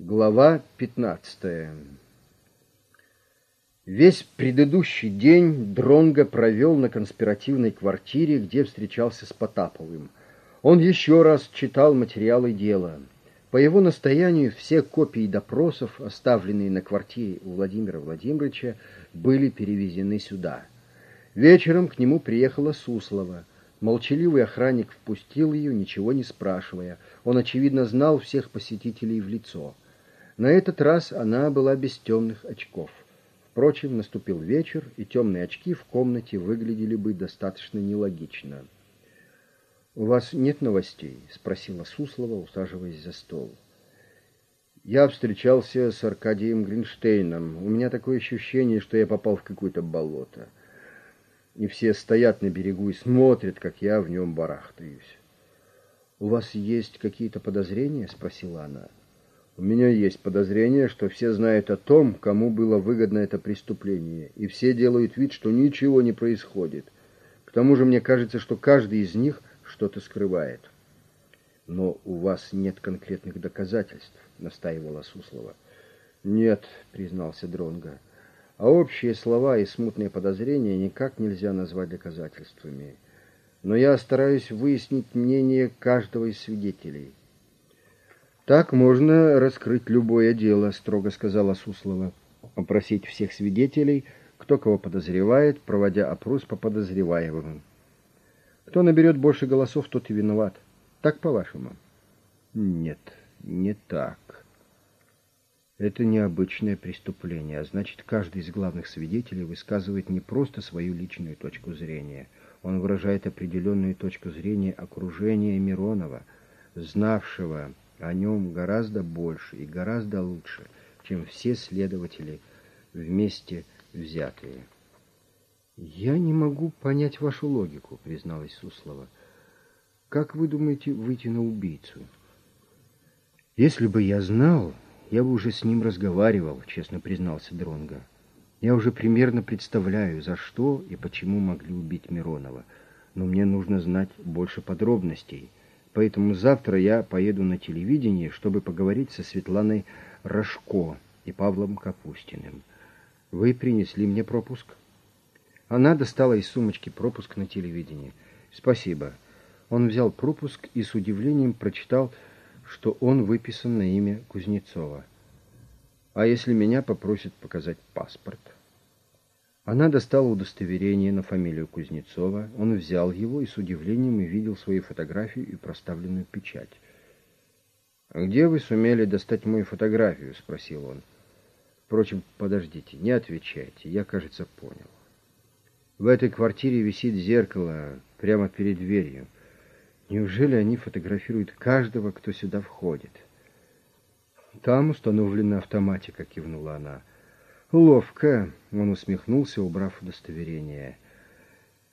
Глава 15 Весь предыдущий день Дронго провел на конспиративной квартире, где встречался с Потаповым. Он еще раз читал материалы дела. По его настоянию все копии допросов, оставленные на квартире у Владимира Владимировича, были перевезены сюда. Вечером к нему приехала Суслова. Молчаливый охранник впустил ее, ничего не спрашивая. Он, очевидно, знал всех посетителей в лицо. На этот раз она была без темных очков. Впрочем, наступил вечер, и темные очки в комнате выглядели бы достаточно нелогично. «У вас нет новостей?» — спросила Суслова, усаживаясь за стол. «Я встречался с Аркадием Гринштейном. У меня такое ощущение, что я попал в какое-то болото. И все стоят на берегу и смотрят, как я в нем барахтаюсь». «У вас есть какие-то подозрения?» — спросила она. У меня есть подозрение, что все знают о том, кому было выгодно это преступление, и все делают вид, что ничего не происходит. К тому же мне кажется, что каждый из них что-то скрывает. Но у вас нет конкретных доказательств, настаивала Суслова. Нет, признался Дронга. А общие слова и смутные подозрения никак нельзя назвать доказательствами. Но я стараюсь выяснить мнение каждого из свидетелей. «Так можно раскрыть любое дело», — строго сказала Суслова. «Опросить всех свидетелей, кто кого подозревает, проводя опрос по подозреваемым. Кто наберет больше голосов, тот и виноват. Так, по-вашему?» «Нет, не так. Это необычное преступление, а значит, каждый из главных свидетелей высказывает не просто свою личную точку зрения. Он выражает определенную точку зрения окружения Миронова, знавшего о нем гораздо больше и гораздо лучше, чем все следователи вместе взятые. «Я не могу понять вашу логику», — призналась Суслова. «Как вы думаете выйти на убийцу?» «Если бы я знал, я бы уже с ним разговаривал», — честно признался Дронга. «Я уже примерно представляю, за что и почему могли убить Миронова, но мне нужно знать больше подробностей» Поэтому завтра я поеду на телевидение, чтобы поговорить со Светланой Рожко и Павлом Капустиным. Вы принесли мне пропуск? Она достала из сумочки пропуск на телевидение. Спасибо. Он взял пропуск и с удивлением прочитал, что он выписан на имя Кузнецова. А если меня попросят показать паспорт? Она достала удостоверение на фамилию Кузнецова. Он взял его и с удивлением увидел свою фотографию и проставленную печать. «А где вы сумели достать мою фотографию?» — спросил он. «Впрочем, подождите, не отвечайте, я, кажется, понял. В этой квартире висит зеркало прямо перед дверью. Неужели они фотографируют каждого, кто сюда входит?» «Там установлена автоматика», — кивнула она. Ловко, он усмехнулся, убрав удостоверение.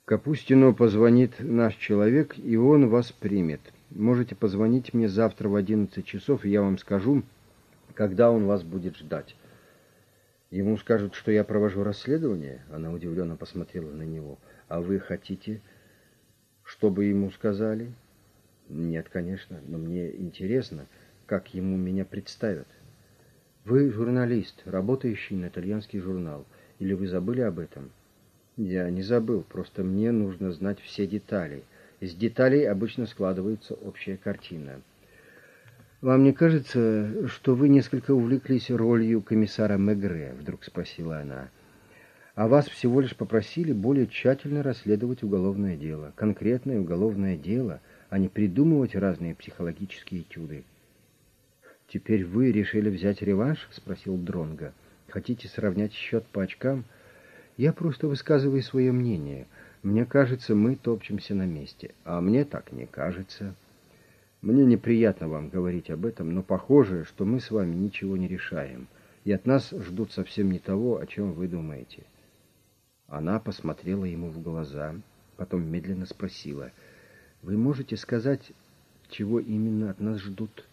Капустину позвонит наш человек, и он вас примет. Можете позвонить мне завтра в одиннадцать часов, и я вам скажу, когда он вас будет ждать. Ему скажут, что я провожу расследование? Она удивленно посмотрела на него. А вы хотите, чтобы ему сказали? Нет, конечно, но мне интересно, как ему меня представят. Вы журналист, работающий на итальянский журнал. Или вы забыли об этом? Я не забыл, просто мне нужно знать все детали. Из деталей обычно складывается общая картина. «Вам не кажется, что вы несколько увлеклись ролью комиссара Мегре?» — вдруг спросила она. «А вас всего лишь попросили более тщательно расследовать уголовное дело, конкретное уголовное дело, а не придумывать разные психологические этюды». «Теперь вы решили взять реванш?» — спросил Дронга. «Хотите сравнять счет по очкам?» «Я просто высказываю свое мнение. Мне кажется, мы топчемся на месте. А мне так не кажется. Мне неприятно вам говорить об этом, но похоже, что мы с вами ничего не решаем, и от нас ждут совсем не того, о чем вы думаете». Она посмотрела ему в глаза, потом медленно спросила. «Вы можете сказать, чего именно от нас ждут?»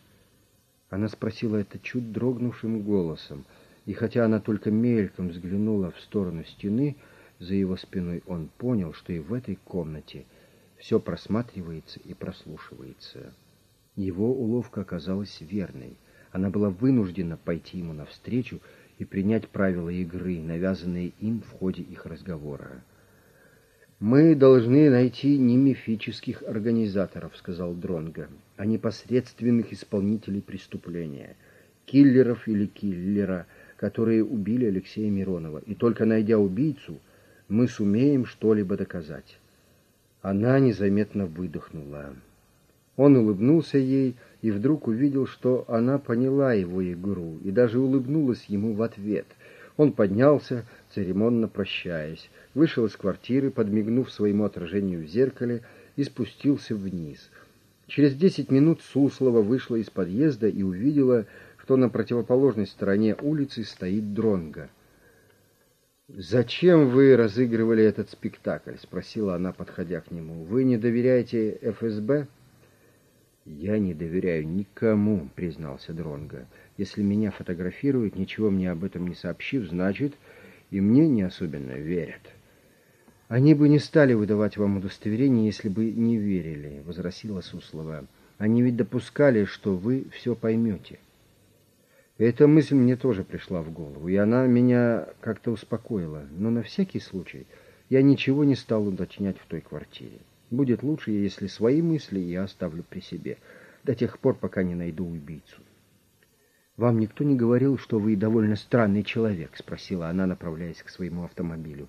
Она спросила это чуть дрогнувшим голосом, и хотя она только мельком взглянула в сторону стены, за его спиной он понял, что и в этой комнате все просматривается и прослушивается. Его уловка оказалась верной. Она была вынуждена пойти ему навстречу и принять правила игры, навязанные им в ходе их разговора. «Мы должны найти не мифических организаторов», — сказал Дронга, «а непосредственных исполнителей преступления, киллеров или киллера, которые убили Алексея Миронова. И только найдя убийцу, мы сумеем что-либо доказать». Она незаметно выдохнула. Он улыбнулся ей и вдруг увидел, что она поняла его игру и даже улыбнулась ему в ответ. Он поднялся, церемонно прощаясь, вышел из квартиры, подмигнув своему отражению в зеркале, и спустился вниз. Через десять минут Суслова вышла из подъезда и увидела, что на противоположной стороне улицы стоит Дронга. «Зачем вы разыгрывали этот спектакль?» — спросила она, подходя к нему. «Вы не доверяете ФСБ?» «Я не доверяю никому», — признался Дронга. «Если меня фотографируют, ничего мне об этом не сообщив, значит, и мне не особенно верят». «Они бы не стали выдавать вам удостоверение, если бы не верили», — возразила Суслова. «Они ведь допускали, что вы все поймете». Эта мысль мне тоже пришла в голову, и она меня как-то успокоила. Но на всякий случай я ничего не стал уточнять в той квартире. Будет лучше, если свои мысли я оставлю при себе, до тех пор, пока не найду убийцу. «Вам никто не говорил, что вы довольно странный человек?» — спросила она, направляясь к своему автомобилю.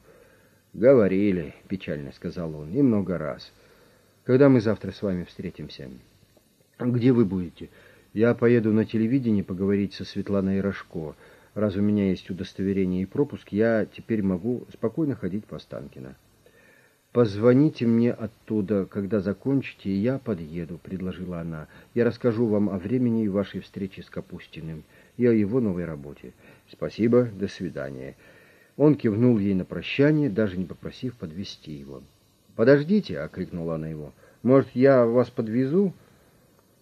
«Говорили», — печально сказал он, — «и много раз. Когда мы завтра с вами встретимся?» «Где вы будете?» Я поеду на телевидение поговорить со Светланой Рожко. Раз у меня есть удостоверение и пропуск, я теперь могу спокойно ходить по Останкино. «Позвоните мне оттуда, когда закончите, и я подъеду», — предложила она. «Я расскажу вам о времени вашей встречи с Капустиным и о его новой работе. Спасибо, до свидания». Он кивнул ей на прощание, даже не попросив подвести его. «Подождите», — окрикнула она его. «Может, я вас подвезу?»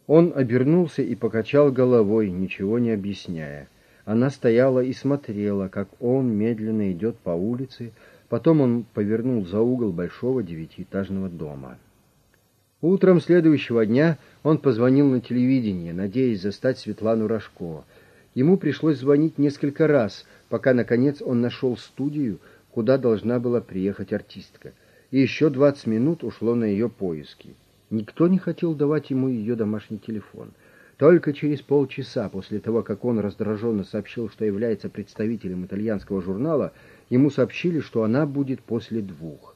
Он обернулся и покачал головой, ничего не объясняя. Она стояла и смотрела, как он медленно идет по улице, потом он повернул за угол большого девятиэтажного дома. Утром следующего дня он позвонил на телевидение, надеясь застать Светлану Рожко. Ему пришлось звонить несколько раз, пока, наконец, он нашел студию, куда должна была приехать артистка. И еще двадцать минут ушло на ее поиски. Никто не хотел давать ему ее домашний телефон. Только через полчаса после того, как он раздраженно сообщил, что является представителем итальянского журнала, ему сообщили, что она будет после двух.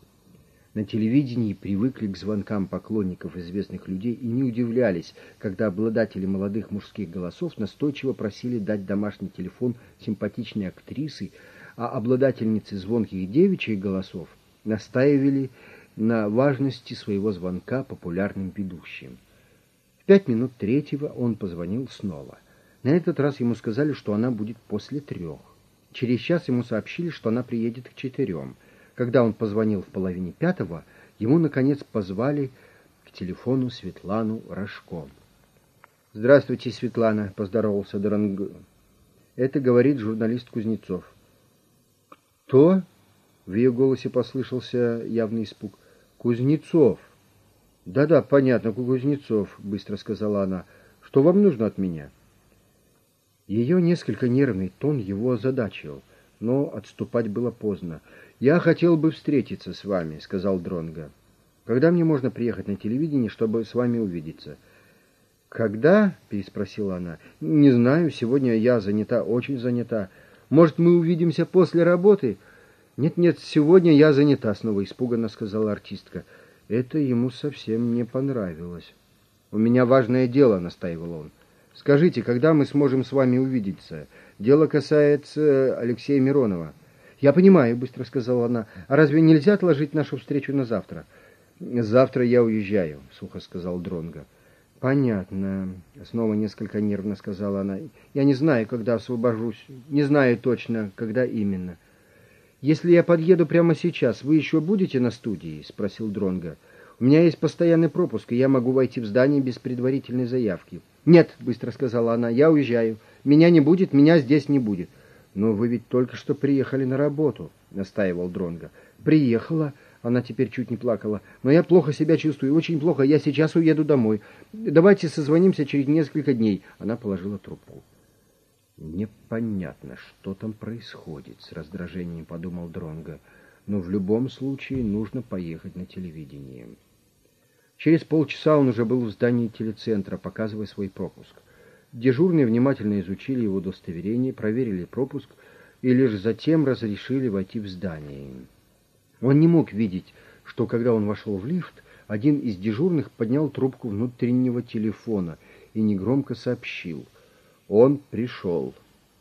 На телевидении привыкли к звонкам поклонников известных людей и не удивлялись, когда обладатели молодых мужских голосов настойчиво просили дать домашний телефон симпатичной актрисы, а обладательницы звонких девичьих голосов настаивали на важности своего звонка популярным ведущим. В пять минут третьего он позвонил снова. На этот раз ему сказали, что она будет после трех. Через час ему сообщили, что она приедет к четырем. Когда он позвонил в половине пятого, ему, наконец, позвали к телефону Светлану Рожко. «Здравствуйте, Светлана», — поздоровался Дранг. «Это говорит журналист Кузнецов». «Кто?» — в ее голосе послышался явный испуг. Кузнецов. Да-да, понятно, Кузнецов, быстро сказала она. Что вам нужно от меня? Ее несколько нервный тон его озадачил, но отступать было поздно. Я хотел бы встретиться с вами, сказал Дронга. Когда мне можно приехать на телевидение, чтобы с вами увидеться? Когда? переспросила она. Не знаю, сегодня я занята, очень занята. Может, мы увидимся после работы? «Нет-нет, сегодня я занята», — снова испуганно сказала артистка. Это ему совсем не понравилось. «У меня важное дело», — настаивал он. «Скажите, когда мы сможем с вами увидеться? Дело касается Алексея Миронова». «Я понимаю», — быстро сказала она. «А разве нельзя отложить нашу встречу на завтра?» «Завтра я уезжаю», — сухо сказал Дронга. «Понятно», — снова несколько нервно сказала она. «Я не знаю, когда освобожусь. Не знаю точно, когда именно». «Если я подъеду прямо сейчас, вы еще будете на студии?» — спросил Дронга. «У меня есть постоянный пропуск, и я могу войти в здание без предварительной заявки». «Нет», — быстро сказала она, — «я уезжаю. Меня не будет, меня здесь не будет». «Но вы ведь только что приехали на работу», — настаивал Дронга. «Приехала». Она теперь чуть не плакала. «Но я плохо себя чувствую, очень плохо. Я сейчас уеду домой. Давайте созвонимся через несколько дней». Она положила трубку. Непонятно, что там происходит, с раздражением подумал Дронга. Но в любом случае нужно поехать на телевидение. Через полчаса он уже был в здании телецентра, показывая свой пропуск. Дежурные внимательно изучили его удостоверение, проверили пропуск и лишь затем разрешили войти в здание. Он не мог видеть, что когда он вошел в лифт, один из дежурных поднял трубку внутреннего телефона и негромко сообщил. Он пришел.